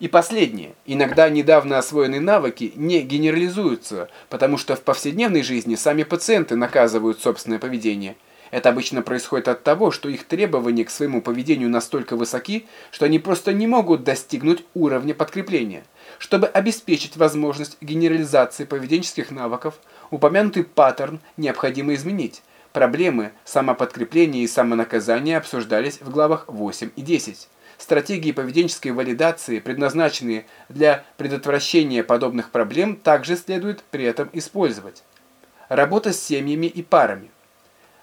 И последнее. Иногда недавно освоенные навыки не генерализуются, потому что в повседневной жизни сами пациенты наказывают собственное поведение. Это обычно происходит от того, что их требования к своему поведению настолько высоки, что они просто не могут достигнуть уровня подкрепления. Чтобы обеспечить возможность генерализации поведенческих навыков, упомянутый паттерн необходимо изменить. Проблемы самоподкрепления и самонаказания обсуждались в главах 8 и 10. Стратегии поведенческой валидации, предназначенные для предотвращения подобных проблем, также следует при этом использовать. Работа с семьями и парами.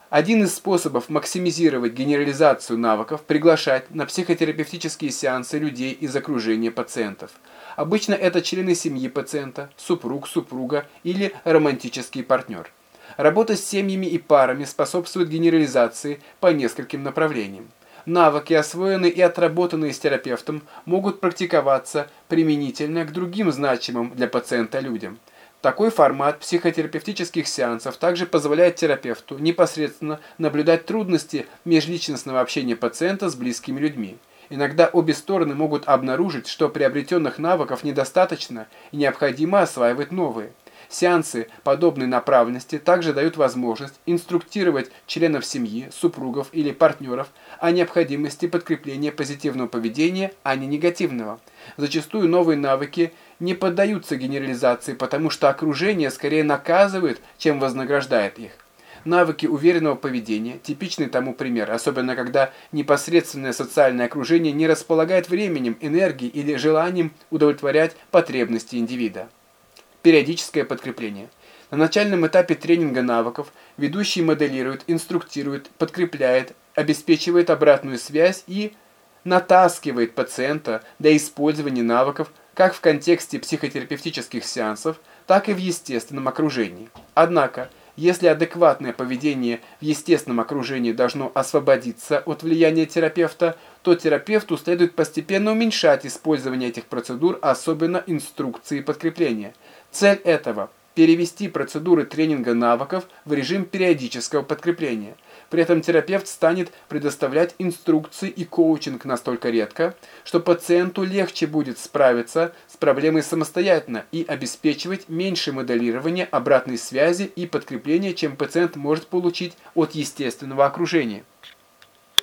Один из способов максимизировать генерализацию навыков – приглашать на психотерапевтические сеансы людей из окружения пациентов. Обычно это члены семьи пациента, супруг, супруга или романтический партнер. Работа с семьями и парами способствует генерализации по нескольким направлениям навыки, освоенные и отработанные с терапевтом, могут практиковаться применительно к другим значимым для пациента людям. Такой формат психотерапевтических сеансов также позволяет терапевту непосредственно наблюдать трудности межличностного общения пациента с близкими людьми. Иногда обе стороны могут обнаружить, что приобретенных навыков недостаточно и необходимо осваивать новые. Сеансы подобной направленности также дают возможность инструктировать членов семьи, супругов или партнеров о необходимости подкрепления позитивного поведения, а не негативного. Зачастую новые навыки не поддаются генерализации, потому что окружение скорее наказывает, чем вознаграждает их. Навыки уверенного поведения – типичный тому пример, особенно когда непосредственное социальное окружение не располагает временем, энергией или желанием удовлетворять потребности индивида. Периодическое подкрепление. На начальном этапе тренинга навыков ведущий моделирует, инструктирует, подкрепляет, обеспечивает обратную связь и натаскивает пациента для использования навыков как в контексте психотерапевтических сеансов, так и в естественном окружении. Однако, если адекватное поведение в естественном окружении должно освободиться от влияния терапевта, то терапевту следует постепенно уменьшать использование этих процедур, особенно инструкции подкрепления – Цель этого – перевести процедуры тренинга навыков в режим периодического подкрепления. При этом терапевт станет предоставлять инструкции и коучинг настолько редко, что пациенту легче будет справиться с проблемой самостоятельно и обеспечивать меньше моделирования обратной связи и подкрепления, чем пациент может получить от естественного окружения.